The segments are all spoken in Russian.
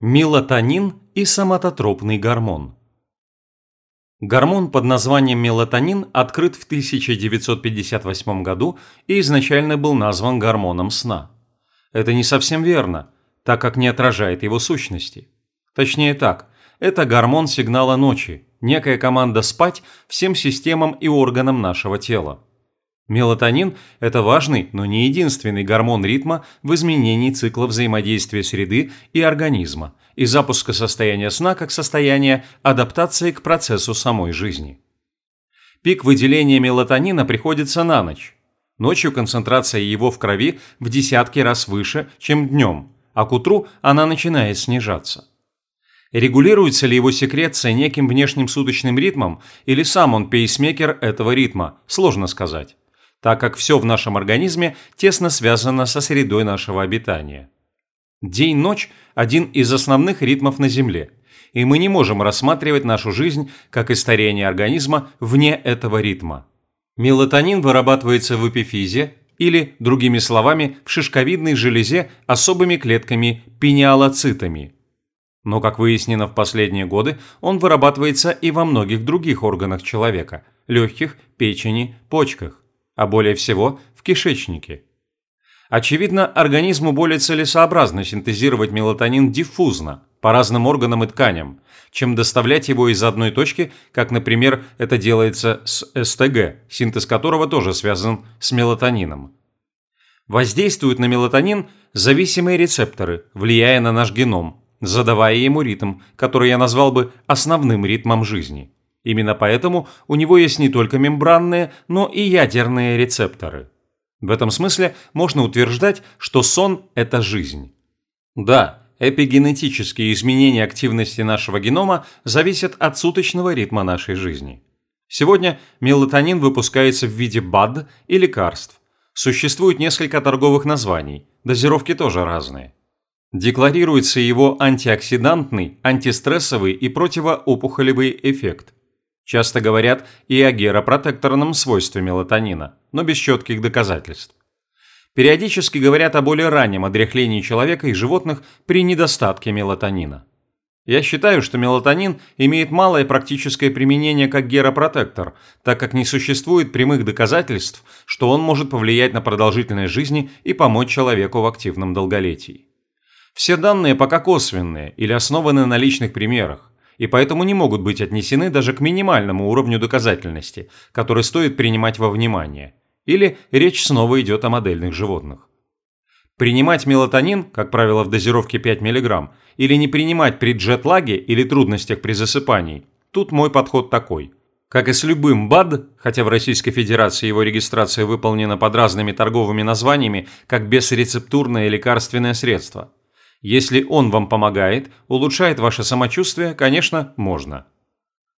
Мелатонин и соматотропный гормон. Гормон под названием мелатонин открыт в 1958 году и изначально был назван гормоном сна. Это не совсем верно, так как не отражает его сущности. Точнее так, это гормон сигнала ночи, некая команда спать всем системам и органам нашего тела. Мелатонин – это важный, но не единственный гормон ритма в изменении цикла взаимодействия среды и организма и запуска состояния сна как состояния адаптации к процессу самой жизни. Пик выделения мелатонина приходится на ночь. Ночью концентрация его в крови в десятки раз выше, чем днем, а к утру она начинает снижаться. Регулируется ли его секреция неким внешним суточным ритмом или сам он пейсмейкер этого ритма, сложно сказать так как все в нашем организме тесно связано со средой нашего обитания. День-ночь – один из основных ритмов на Земле, и мы не можем рассматривать нашу жизнь как исторение организма вне этого ритма. Мелатонин вырабатывается в эпифизе, или, другими словами, в шишковидной железе особыми клетками пинеалоцитами. Но, как выяснено в последние годы, он вырабатывается и во многих других органах человека – легких, печени, почках а более всего в кишечнике. Очевидно, организму более целесообразно синтезировать мелатонин диффузно, по разным органам и тканям, чем доставлять его из одной точки, как, например, это делается с СТГ, синтез которого тоже связан с мелатонином. Воздействуют на мелатонин зависимые рецепторы, влияя на наш геном, задавая ему ритм, который я назвал бы основным ритмом жизни. Именно поэтому у него есть не только мембранные, но и ядерные рецепторы. В этом смысле можно утверждать, что сон – это жизнь. Да, эпигенетические изменения активности нашего генома зависят от суточного ритма нашей жизни. Сегодня мелатонин выпускается в виде БАД и лекарств. Существует несколько торговых названий, дозировки тоже разные. Декларируется его антиоксидантный, антистрессовый и противоопухолевый эффект. Часто говорят и о геропротекторном свойстве мелатонина, но без четких доказательств. Периодически говорят о более раннем одряхлении человека и животных при недостатке мелатонина. Я считаю, что мелатонин имеет малое практическое применение как геропротектор, так как не существует прямых доказательств, что он может повлиять на продолжительность жизни и помочь человеку в активном долголетии. Все данные пока косвенные или основаны на личных примерах и поэтому не могут быть отнесены даже к минимальному уровню доказательности, который стоит принимать во внимание. Или речь снова идет о модельных животных. Принимать мелатонин, как правило, в дозировке 5 мг, или не принимать при джетлаге или трудностях при засыпании, тут мой подход такой. Как и с любым БАД, хотя в Российской Федерации его регистрация выполнена под разными торговыми названиями, как бесрецептурное лекарственное средство – если он вам помогает, улучшает ваше самочувствие, конечно, можно.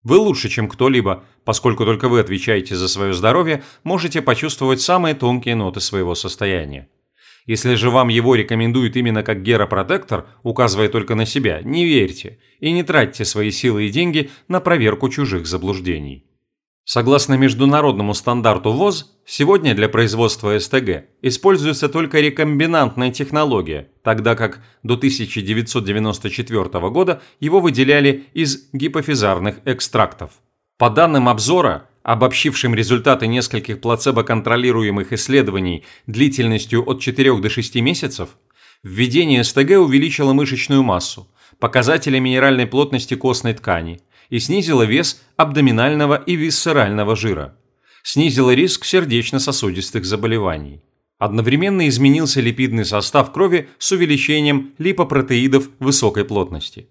Вы лучше, чем кто-либо, поскольку только вы отвечаете за свое здоровье, можете почувствовать самые тонкие ноты своего состояния. Если же вам его рекомендуют именно как геропротектор, указывая только на себя, не верьте и не тратьте свои силы и деньги на проверку чужих заблуждений. Согласно международному стандарту ВОЗ, сегодня для производства СТГ используется только рекомбинантная технология, тогда как до 1994 года его выделяли из гипофизарных экстрактов. По данным обзора, обобщившим результаты нескольких плацебо-контролируемых исследований длительностью от 4 до 6 месяцев, введение СТГ увеличило мышечную массу, показатели минеральной плотности костной ткани – и снизила вес абдоминального и висцерального жира. Снизила риск сердечно-сосудистых заболеваний. Одновременно изменился липидный состав крови с увеличением липопротеидов высокой плотности.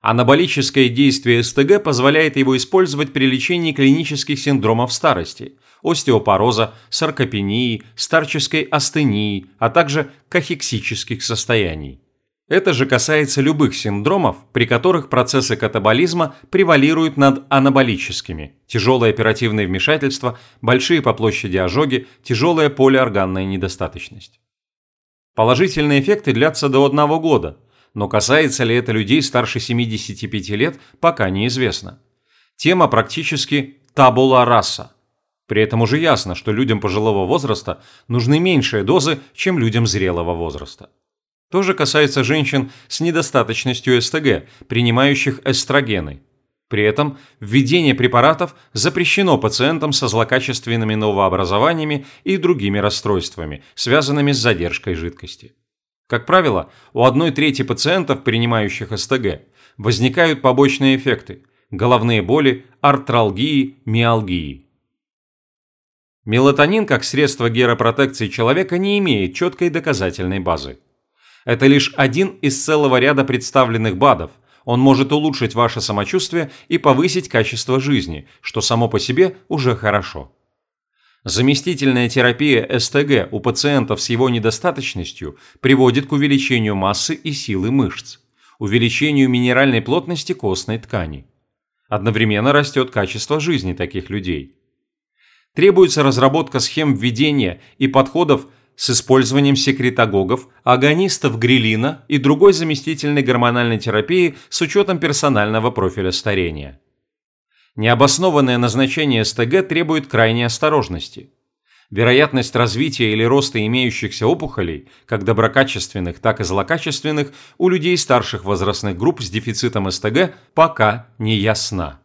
Анаболическое действие СТГ позволяет его использовать при лечении клинических синдромов старости, остеопороза, саркопении, старческой астении, а также кахексических состояний. Это же касается любых синдромов, при которых процессы катаболизма превалируют над анаболическими – тяжелое оперативное вмешательство, большие по площади ожоги, тяжелая полиорганная недостаточность. Положительные эффекты длятся до одного года, но касается ли это людей старше 75 лет, пока неизвестно. Тема практически табула раса. При этом уже ясно, что людям пожилого возраста нужны меньшие дозы, чем людям зрелого возраста. То же касается женщин с недостаточностью СТГ, принимающих эстрогены. При этом введение препаратов запрещено пациентам со злокачественными новообразованиями и другими расстройствами, связанными с задержкой жидкости. Как правило, у одной трети пациентов, принимающих СТГ, возникают побочные эффекты – головные боли, артралгии, миалгии. Мелатонин как средство геропротекции человека не имеет четкой доказательной базы. Это лишь один из целого ряда представленных БАДов. Он может улучшить ваше самочувствие и повысить качество жизни, что само по себе уже хорошо. Заместительная терапия СТГ у пациентов с его недостаточностью приводит к увеличению массы и силы мышц, увеличению минеральной плотности костной ткани. Одновременно растет качество жизни таких людей. Требуется разработка схем введения и подходов с использованием секретогогов, агонистов грилина и другой заместительной гормональной терапии с учетом персонального профиля старения. Необоснованное назначение СТГ требует крайней осторожности. Вероятность развития или роста имеющихся опухолей, как доброкачественных, так и злокачественных, у людей старших возрастных групп с дефицитом СТГ пока не ясна.